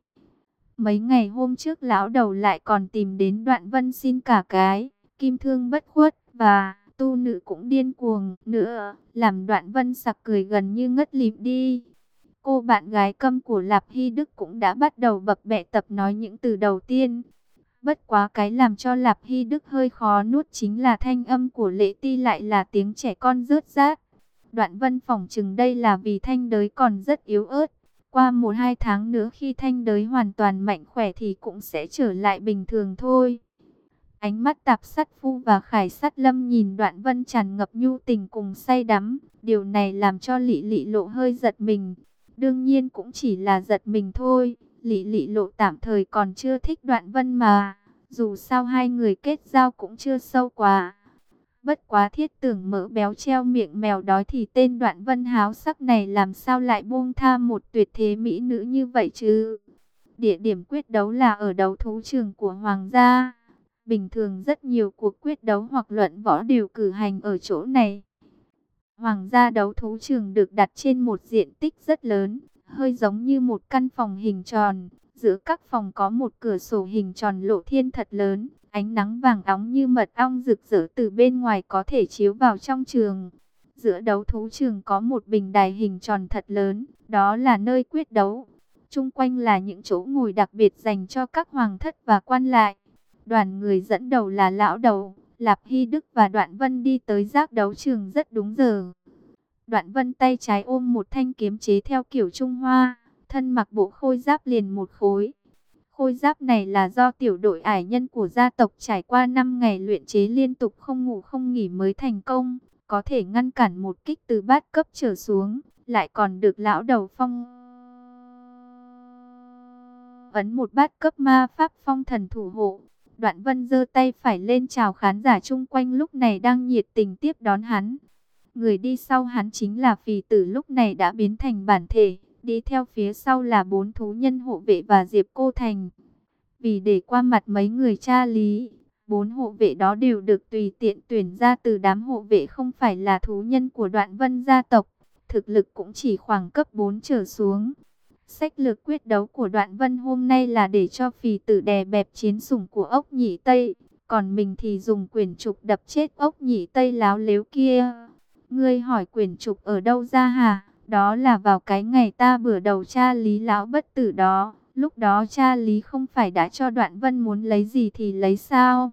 Mấy ngày hôm trước lão đầu lại còn tìm đến Đoạn Vân xin cả cái, kim thương bất khuất và tu nữ cũng điên cuồng nữa, làm đoạn vân sặc cười gần như ngất lịm đi. Cô bạn gái câm của Lạp Hy Đức cũng đã bắt đầu bập bẹ tập nói những từ đầu tiên. Bất quá cái làm cho Lạp Hy Đức hơi khó nuốt chính là thanh âm của lễ ti lại là tiếng trẻ con rớt rát. Đoạn vân phòng chừng đây là vì thanh đới còn rất yếu ớt. Qua một hai tháng nữa khi thanh đới hoàn toàn mạnh khỏe thì cũng sẽ trở lại bình thường thôi. Ánh mắt tạp Sắt phu và khải Sắt lâm nhìn đoạn vân tràn ngập nhu tình cùng say đắm. Điều này làm cho lị lị lộ hơi giật mình. Đương nhiên cũng chỉ là giật mình thôi. Lị lị lộ tạm thời còn chưa thích đoạn vân mà. Dù sao hai người kết giao cũng chưa sâu quá. Bất quá thiết tưởng mỡ béo treo miệng mèo đói thì tên đoạn vân háo sắc này làm sao lại buông tha một tuyệt thế mỹ nữ như vậy chứ. Địa điểm quyết đấu là ở đấu thú trường của Hoàng gia. Bình thường rất nhiều cuộc quyết đấu hoặc luận võ đều cử hành ở chỗ này. Hoàng gia đấu thú trường được đặt trên một diện tích rất lớn, hơi giống như một căn phòng hình tròn. Giữa các phòng có một cửa sổ hình tròn lộ thiên thật lớn, ánh nắng vàng óng như mật ong rực rỡ từ bên ngoài có thể chiếu vào trong trường. Giữa đấu thú trường có một bình đài hình tròn thật lớn, đó là nơi quyết đấu. Trung quanh là những chỗ ngồi đặc biệt dành cho các hoàng thất và quan lại. Đoàn người dẫn đầu là lão đầu, Lạp Hy Đức và Đoạn Vân đi tới giác đấu trường rất đúng giờ. Đoạn Vân tay trái ôm một thanh kiếm chế theo kiểu Trung Hoa, thân mặc bộ khôi giáp liền một khối. Khôi giáp này là do tiểu đội ải nhân của gia tộc trải qua 5 ngày luyện chế liên tục không ngủ không nghỉ mới thành công, có thể ngăn cản một kích từ bát cấp trở xuống, lại còn được lão đầu phong ấn một bát cấp ma pháp phong thần thủ hộ. Đoạn vân giơ tay phải lên chào khán giả chung quanh lúc này đang nhiệt tình tiếp đón hắn. Người đi sau hắn chính là phì tử lúc này đã biến thành bản thể. Đi theo phía sau là bốn thú nhân hộ vệ và Diệp Cô Thành. Vì để qua mặt mấy người cha lý, bốn hộ vệ đó đều được tùy tiện tuyển ra từ đám hộ vệ không phải là thú nhân của đoạn vân gia tộc. Thực lực cũng chỉ khoảng cấp 4 trở xuống. Sách lược quyết đấu của đoạn vân hôm nay là để cho phì tử đè bẹp chiến sủng của ốc nhị Tây. Còn mình thì dùng quyền trục đập chết ốc nhị Tây láo lếu kia. Ngươi hỏi quyền trục ở đâu ra hả? Đó là vào cái ngày ta bữa đầu cha lý lão bất tử đó. Lúc đó cha lý không phải đã cho đoạn vân muốn lấy gì thì lấy sao?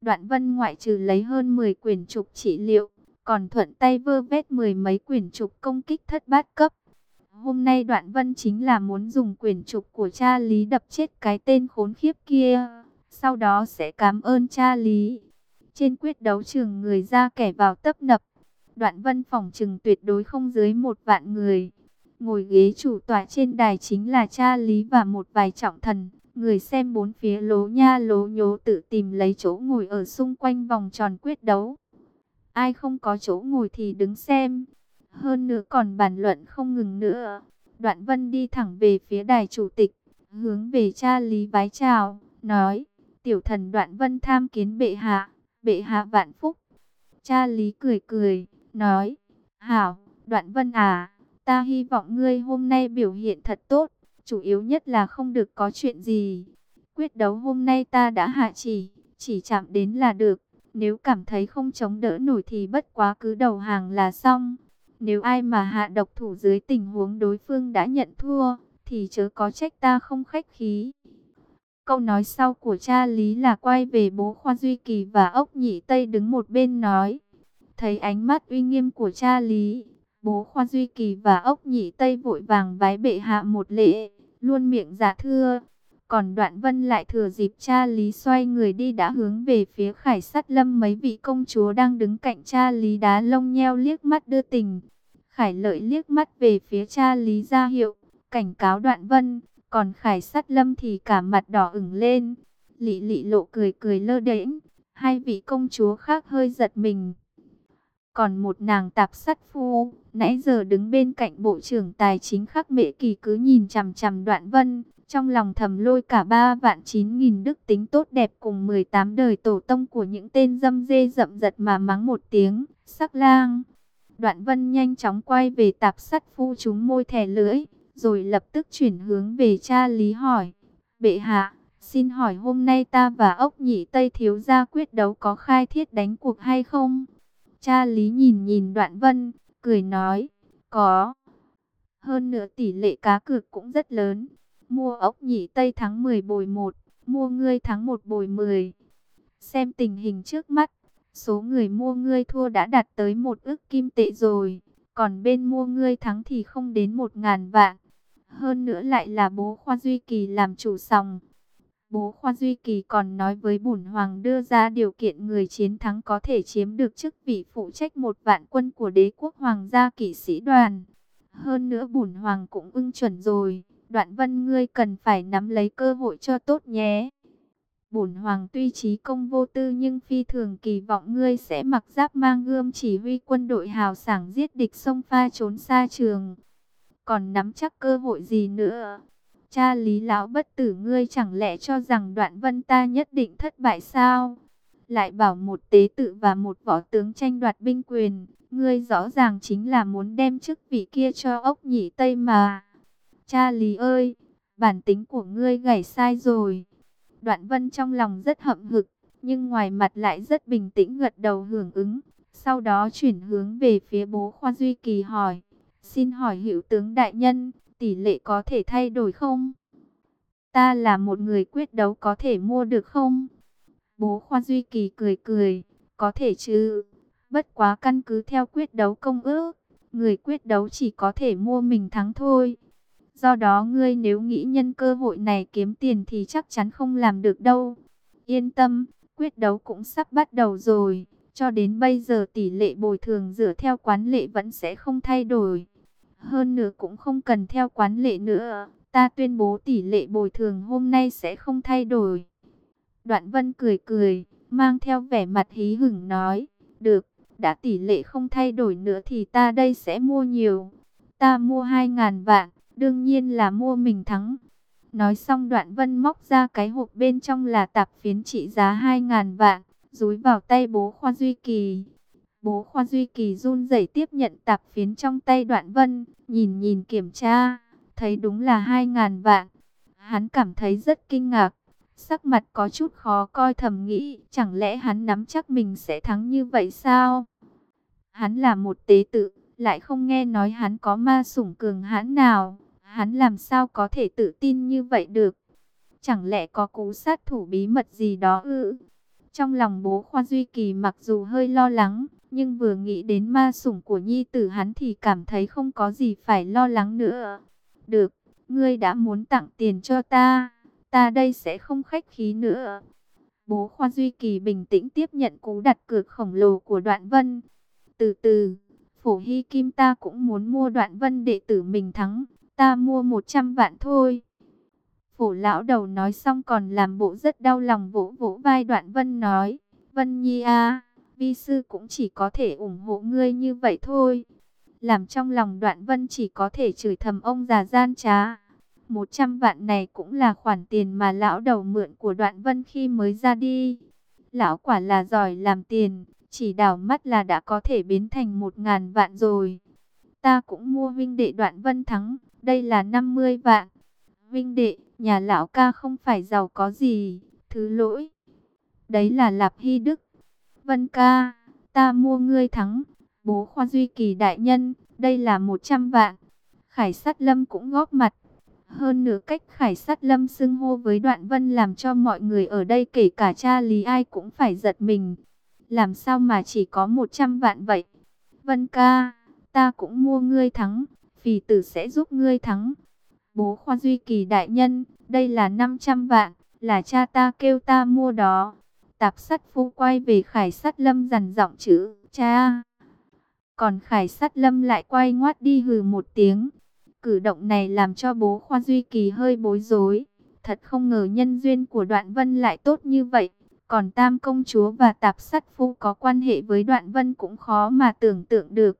Đoạn vân ngoại trừ lấy hơn 10 quyển trục trị liệu, còn thuận tay vơ vét mười mấy quyển trục công kích thất bát cấp. Hôm nay đoạn vân chính là muốn dùng quyển trục của cha lý đập chết cái tên khốn khiếp kia. Sau đó sẽ cảm ơn cha lý. Trên quyết đấu trường người ra kẻ vào tấp nập. Đoạn vân phòng trừng tuyệt đối không dưới một vạn người. Ngồi ghế chủ tọa trên đài chính là cha Lý và một vài trọng thần. Người xem bốn phía lố nha lố nhố tự tìm lấy chỗ ngồi ở xung quanh vòng tròn quyết đấu. Ai không có chỗ ngồi thì đứng xem. Hơn nữa còn bàn luận không ngừng nữa. Đoạn vân đi thẳng về phía đài chủ tịch. Hướng về cha Lý bái chào. Nói. Tiểu thần đoạn vân tham kiến bệ hạ. Bệ hạ vạn phúc. Cha Lý cười cười nói, Hảo, đoạn vân à, ta hy vọng ngươi hôm nay biểu hiện thật tốt, chủ yếu nhất là không được có chuyện gì. Quyết đấu hôm nay ta đã hạ chỉ, chỉ chạm đến là được, nếu cảm thấy không chống đỡ nổi thì bất quá cứ đầu hàng là xong. Nếu ai mà hạ độc thủ dưới tình huống đối phương đã nhận thua, thì chớ có trách ta không khách khí. Câu nói sau của cha Lý là quay về bố Khoa Duy Kỳ và ốc nhị Tây đứng một bên nói. Thấy ánh mắt uy nghiêm của cha Lý, bố Khoa Duy Kỳ và ốc nhị Tây vội vàng vái bệ hạ một lễ, luôn miệng giả thưa. Còn đoạn vân lại thừa dịp cha Lý xoay người đi đã hướng về phía khải sát lâm mấy vị công chúa đang đứng cạnh cha Lý đá lông nheo liếc mắt đưa tình. Khải lợi liếc mắt về phía cha Lý ra hiệu, cảnh cáo đoạn vân, còn khải sát lâm thì cả mặt đỏ ửng lên. Lị lị lộ cười cười lơ đễnh, hai vị công chúa khác hơi giật mình. Còn một nàng tạp sắt phu, nãy giờ đứng bên cạnh Bộ trưởng Tài chính khắc mệ kỳ cứ nhìn chằm chằm đoạn vân, trong lòng thầm lôi cả ba vạn chín nghìn đức tính tốt đẹp cùng 18 đời tổ tông của những tên dâm dê rậm giật mà mắng một tiếng, sắc lang. Đoạn vân nhanh chóng quay về tạp sắt phu chúng môi thẻ lưỡi, rồi lập tức chuyển hướng về cha lý hỏi. Bệ hạ, xin hỏi hôm nay ta và ốc nhị Tây Thiếu gia quyết đấu có khai thiết đánh cuộc hay không? Cha Lý nhìn nhìn đoạn vân, cười nói, có. Hơn nữa tỷ lệ cá cược cũng rất lớn. Mua ốc nhị Tây tháng 10 bồi 1, mua ngươi tháng 1 bồi 10. Xem tình hình trước mắt, số người mua ngươi thua đã đạt tới một ức kim tệ rồi. Còn bên mua ngươi thắng thì không đến một ngàn vạn. Hơn nữa lại là bố Khoa Duy Kỳ làm chủ sòng. Bố Khoa Duy Kỳ còn nói với bổn hoàng đưa ra điều kiện người chiến thắng có thể chiếm được chức vị phụ trách một vạn quân của đế quốc hoàng gia kỵ sĩ đoàn. Hơn nữa bổn hoàng cũng ưng chuẩn rồi, đoạn vân ngươi cần phải nắm lấy cơ hội cho tốt nhé. Bổn hoàng tuy trí công vô tư nhưng phi thường kỳ vọng ngươi sẽ mặc giáp mang gươm chỉ huy quân đội hào sảng giết địch sông pha trốn xa trường. Còn nắm chắc cơ hội gì nữa? Cha lý lão bất tử ngươi chẳng lẽ cho rằng đoạn vân ta nhất định thất bại sao? Lại bảo một tế tự và một võ tướng tranh đoạt binh quyền. Ngươi rõ ràng chính là muốn đem chức vị kia cho ốc nhị Tây mà. Cha lý ơi, bản tính của ngươi gảy sai rồi. Đoạn vân trong lòng rất hậm hực, nhưng ngoài mặt lại rất bình tĩnh gật đầu hưởng ứng. Sau đó chuyển hướng về phía bố Khoa Duy Kỳ hỏi. Xin hỏi hiệu tướng đại nhân, tỷ lệ có thể thay đổi không? Ta là một người quyết đấu có thể mua được không? Bố Khoa Duy Kỳ cười cười, có thể chứ. Bất quá căn cứ theo quyết đấu công ước, người quyết đấu chỉ có thể mua mình thắng thôi. Do đó ngươi nếu nghĩ nhân cơ hội này kiếm tiền thì chắc chắn không làm được đâu. Yên tâm, quyết đấu cũng sắp bắt đầu rồi. Cho đến bây giờ tỷ lệ bồi thường dựa theo quán lệ vẫn sẽ không thay đổi. Hơn nữa cũng không cần theo quán lệ nữa. Ta tuyên bố tỷ lệ bồi thường hôm nay sẽ không thay đổi. Đoạn vân cười cười, mang theo vẻ mặt hí hửng nói. Được, đã tỷ lệ không thay đổi nữa thì ta đây sẽ mua nhiều. Ta mua 2.000 vạn, đương nhiên là mua mình thắng. Nói xong đoạn vân móc ra cái hộp bên trong là tạp phiến trị giá 2.000 vạn, dúi vào tay bố Khoa Duy Kỳ. Bố Khoa Duy Kỳ run rẩy tiếp nhận tạp phiến trong tay đoạn vân, nhìn nhìn kiểm tra, thấy đúng là 2.000 vạn. Hắn cảm thấy rất kinh ngạc, sắc mặt có chút khó coi thầm nghĩ, chẳng lẽ hắn nắm chắc mình sẽ thắng như vậy sao? Hắn là một tế tự, lại không nghe nói hắn có ma sủng cường hãn nào, hắn làm sao có thể tự tin như vậy được? Chẳng lẽ có cú sát thủ bí mật gì đó ư? Trong lòng bố Khoa Duy Kỳ mặc dù hơi lo lắng, nhưng vừa nghĩ đến ma sủng của nhi tử hắn thì cảm thấy không có gì phải lo lắng nữa. Được, ngươi đã muốn tặng tiền cho ta, ta đây sẽ không khách khí nữa. Bố Khoa Duy Kỳ bình tĩnh tiếp nhận cú đặt cược khổng lồ của đoạn vân. Từ từ, phổ hy kim ta cũng muốn mua đoạn vân đệ tử mình thắng, ta mua 100 vạn thôi. Phổ lão đầu nói xong còn làm bộ rất đau lòng vỗ vỗ vai đoạn vân nói, Vân Nhi à, vi sư cũng chỉ có thể ủng hộ ngươi như vậy thôi. Làm trong lòng đoạn vân chỉ có thể chửi thầm ông già gian trá. 100 vạn này cũng là khoản tiền mà lão đầu mượn của đoạn vân khi mới ra đi. Lão quả là giỏi làm tiền, chỉ đảo mắt là đã có thể biến thành một ngàn vạn rồi. Ta cũng mua vinh đệ đoạn vân thắng, đây là 50 vạn. Vinh đệ, nhà lão ca không phải giàu có gì, thứ lỗi. Đấy là Lạp Hy Đức. Vân ca, ta mua ngươi thắng, bố khoa duy kỳ đại nhân, đây là 100 vạn. Khải sát lâm cũng góp mặt. Hơn nửa cách khải sát lâm xưng hô với đoạn vân làm cho mọi người ở đây kể cả cha lý ai cũng phải giật mình. Làm sao mà chỉ có 100 vạn vậy? Vân ca, ta cũng mua ngươi thắng, phì tử sẽ giúp ngươi thắng. Bố khoa duy kỳ đại nhân, đây là 500 vạn, là cha ta kêu ta mua đó. Tạp sắt phu quay về khải sắt lâm dằn giọng chữ, cha. Còn khải sắt lâm lại quay ngoắt đi hừ một tiếng. Cử động này làm cho bố khoa duy kỳ hơi bối rối. Thật không ngờ nhân duyên của đoạn vân lại tốt như vậy. Còn tam công chúa và tạp sắt phu có quan hệ với đoạn vân cũng khó mà tưởng tượng được.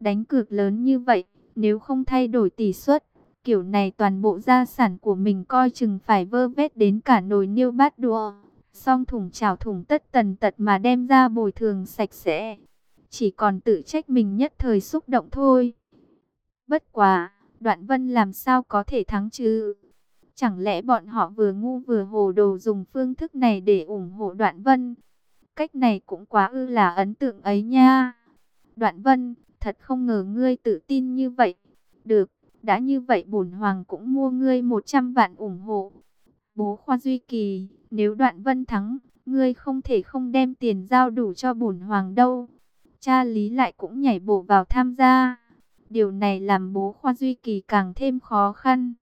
Đánh cược lớn như vậy, nếu không thay đổi tỷ suất, kiểu này toàn bộ gia sản của mình coi chừng phải vơ vét đến cả nồi niêu bát đũa. Song thùng trào thùng tất tần tật mà đem ra bồi thường sạch sẽ. Chỉ còn tự trách mình nhất thời xúc động thôi. Bất quá, đoạn vân làm sao có thể thắng chứ? Chẳng lẽ bọn họ vừa ngu vừa hồ đồ dùng phương thức này để ủng hộ đoạn vân? Cách này cũng quá ư là ấn tượng ấy nha. Đoạn vân, thật không ngờ ngươi tự tin như vậy. Được, đã như vậy bổn hoàng cũng mua ngươi 100 vạn ủng hộ. Bố Khoa Duy Kỳ, nếu đoạn vân thắng, ngươi không thể không đem tiền giao đủ cho bổn hoàng đâu. Cha Lý lại cũng nhảy bổ vào tham gia. Điều này làm bố Khoa Duy Kỳ càng thêm khó khăn.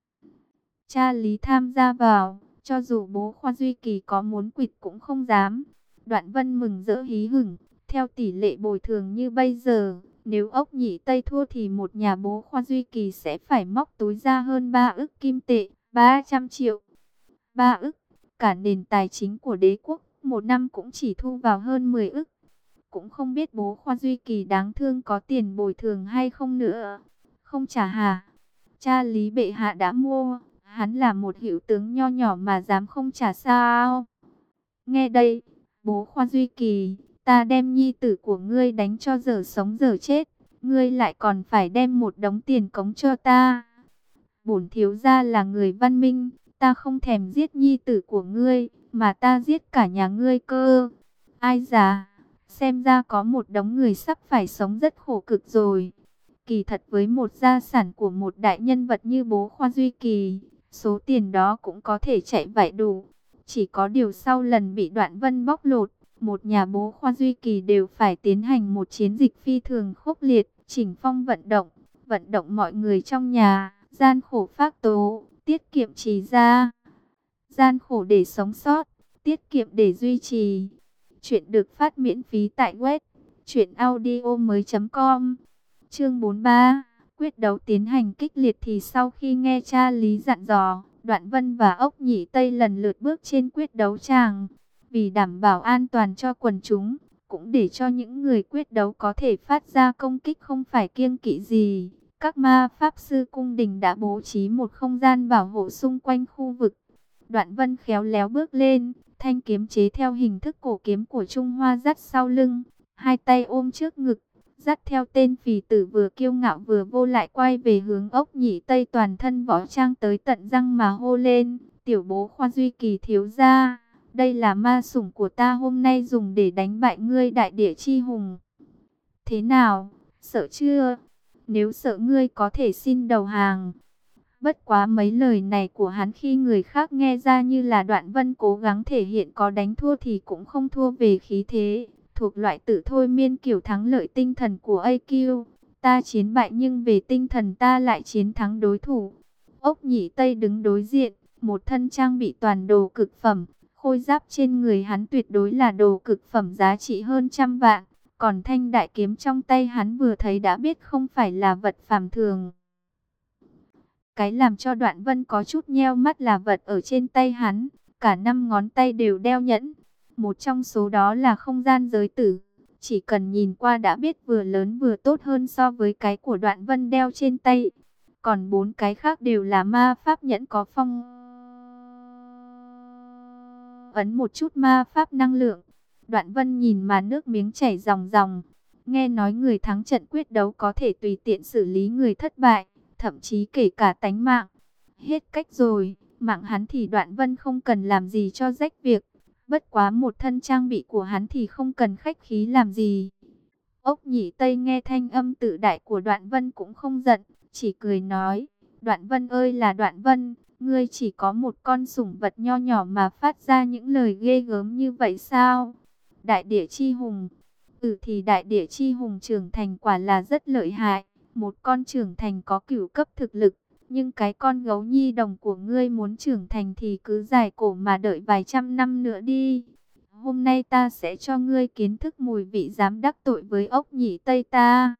Cha Lý tham gia vào, Cho dù bố Khoa Duy Kỳ có muốn quỵt cũng không dám. Đoạn vân mừng rỡ hí hửng. Theo tỷ lệ bồi thường như bây giờ, nếu ốc nhị Tây thua thì một nhà bố Khoa Duy Kỳ sẽ phải móc túi ra hơn 3 ức kim tệ, 300 triệu. 3 ức, cả nền tài chính của đế quốc, một năm cũng chỉ thu vào hơn 10 ức. Cũng không biết bố Khoa Duy Kỳ đáng thương có tiền bồi thường hay không nữa. Không trả hà Cha Lý Bệ Hạ đã mua, hắn là một hiệu tướng nho nhỏ mà dám không trả sao? Nghe đây, bố Khoa Duy Kỳ, ta đem nhi tử của ngươi đánh cho giờ sống giờ chết, ngươi lại còn phải đem một đống tiền cống cho ta. Bổn thiếu gia là người văn minh, ta không thèm giết nhi tử của ngươi, mà ta giết cả nhà ngươi cơ. Ai già, xem ra có một đống người sắp phải sống rất khổ cực rồi. Kỳ thật với một gia sản của một đại nhân vật như bố Khoa Duy Kỳ, số tiền đó cũng có thể chạy vải đủ. Chỉ có điều sau lần bị đoạn vân bóc lột, một nhà bố Khoa Duy Kỳ đều phải tiến hành một chiến dịch phi thường khốc liệt, chỉnh phong vận động, vận động mọi người trong nhà, gian khổ phát tố, tiết kiệm trì ra. Gian khổ để sống sót, tiết kiệm để duy trì. Chuyện được phát miễn phí tại web truyệnaudiomoi.com. Chương 43, quyết đấu tiến hành kích liệt thì sau khi nghe cha Lý dặn dò, Đoạn Vân và Ốc Nhị Tây lần lượt bước trên quyết đấu tràng. Vì đảm bảo an toàn cho quần chúng, cũng để cho những người quyết đấu có thể phát ra công kích không phải kiêng kỵ gì. Các ma pháp sư cung đình đã bố trí một không gian bảo hộ xung quanh khu vực. Đoạn Vân khéo léo bước lên, thanh kiếm chế theo hình thức cổ kiếm của Trung Hoa dắt sau lưng, hai tay ôm trước ngực, dắt theo tên phì tử vừa kiêu ngạo vừa vô lại quay về hướng ốc nhị tây toàn thân võ trang tới tận răng mà hô lên, tiểu bố khoa duy kỳ thiếu gia, đây là ma sủng của ta hôm nay dùng để đánh bại ngươi đại địa chi hùng. Thế nào, sợ chưa? Nếu sợ ngươi có thể xin đầu hàng. Bất quá mấy lời này của hắn khi người khác nghe ra như là đoạn vân cố gắng thể hiện có đánh thua thì cũng không thua về khí thế. Thuộc loại tự thôi miên kiểu thắng lợi tinh thần của AQ. Ta chiến bại nhưng về tinh thần ta lại chiến thắng đối thủ. Ốc nhị Tây đứng đối diện, một thân trang bị toàn đồ cực phẩm. Khôi giáp trên người hắn tuyệt đối là đồ cực phẩm giá trị hơn trăm vạn. Còn thanh đại kiếm trong tay hắn vừa thấy đã biết không phải là vật phàm thường. Cái làm cho đoạn vân có chút nheo mắt là vật ở trên tay hắn. Cả năm ngón tay đều đeo nhẫn. Một trong số đó là không gian giới tử. Chỉ cần nhìn qua đã biết vừa lớn vừa tốt hơn so với cái của đoạn vân đeo trên tay. Còn bốn cái khác đều là ma pháp nhẫn có phong ấn một chút ma pháp năng lượng. Đoạn vân nhìn mà nước miếng chảy ròng ròng. Nghe nói người thắng trận quyết đấu có thể tùy tiện xử lý người thất bại, thậm chí kể cả tánh mạng. Hết cách rồi, mạng hắn thì đoạn vân không cần làm gì cho rách việc. Bất quá một thân trang bị của hắn thì không cần khách khí làm gì. Ốc nhị Tây nghe thanh âm tự đại của đoạn vân cũng không giận, chỉ cười nói. Đoạn vân ơi là đoạn vân, ngươi chỉ có một con sủng vật nho nhỏ mà phát ra những lời ghê gớm như vậy sao? Đại địa chi hùng. Ừ thì đại địa chi hùng trưởng thành quả là rất lợi hại. Một con trưởng thành có cửu cấp thực lực. Nhưng cái con gấu nhi đồng của ngươi muốn trưởng thành thì cứ dài cổ mà đợi vài trăm năm nữa đi. Hôm nay ta sẽ cho ngươi kiến thức mùi vị dám đắc tội với ốc nhị Tây ta.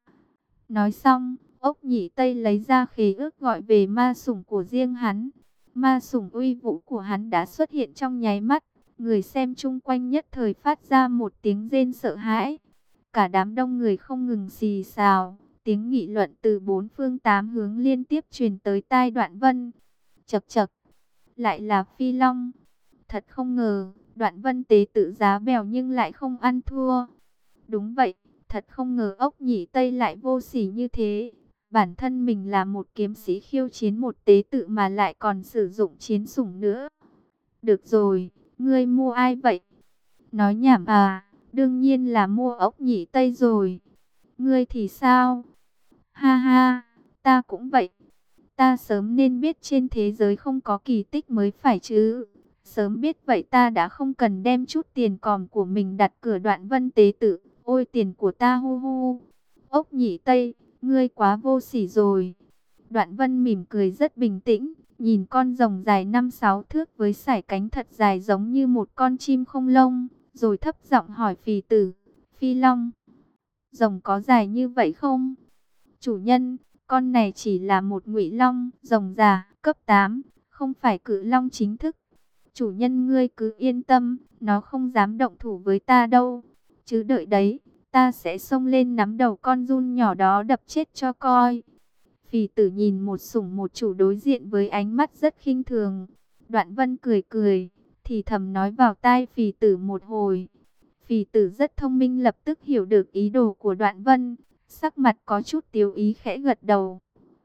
Nói xong, ốc nhị Tây lấy ra khế ước gọi về ma sủng của riêng hắn. Ma sủng uy vũ của hắn đã xuất hiện trong nháy mắt. Người xem chung quanh nhất thời phát ra một tiếng rên sợ hãi. Cả đám đông người không ngừng xì xào. Tiếng nghị luận từ bốn phương tám hướng liên tiếp truyền tới tai đoạn vân. Chật chật. Lại là phi long. Thật không ngờ. Đoạn vân tế tự giá bèo nhưng lại không ăn thua. Đúng vậy. Thật không ngờ ốc nhị Tây lại vô sỉ như thế. Bản thân mình là một kiếm sĩ khiêu chiến một tế tự mà lại còn sử dụng chiến sủng nữa. Được rồi, ngươi mua ai vậy? Nói nhảm à, đương nhiên là mua ốc nhị Tây rồi. Ngươi thì sao? Ha ha, ta cũng vậy. Ta sớm nên biết trên thế giới không có kỳ tích mới phải chứ. Sớm biết vậy ta đã không cần đem chút tiền còm của mình đặt cửa đoạn vân tế tự. Ôi tiền của ta hu hu. Ốc nhị Tây, ngươi quá vô sỉ rồi. Đoạn vân mỉm cười rất bình tĩnh, nhìn con rồng dài 5-6 thước với sải cánh thật dài giống như một con chim không lông, rồi thấp giọng hỏi phì tử, phi long, rồng có dài như vậy không? Chủ nhân, con này chỉ là một ngụy long, rồng già, cấp 8, không phải cự long chính thức. Chủ nhân ngươi cứ yên tâm, nó không dám động thủ với ta đâu. Chứ đợi đấy, ta sẽ xông lên nắm đầu con run nhỏ đó đập chết cho coi. Phì tử nhìn một sủng một chủ đối diện với ánh mắt rất khinh thường. Đoạn vân cười cười, thì thầm nói vào tai phì tử một hồi. Phì tử rất thông minh lập tức hiểu được ý đồ của đoạn vân. Sắc mặt có chút tiêu ý khẽ gật đầu.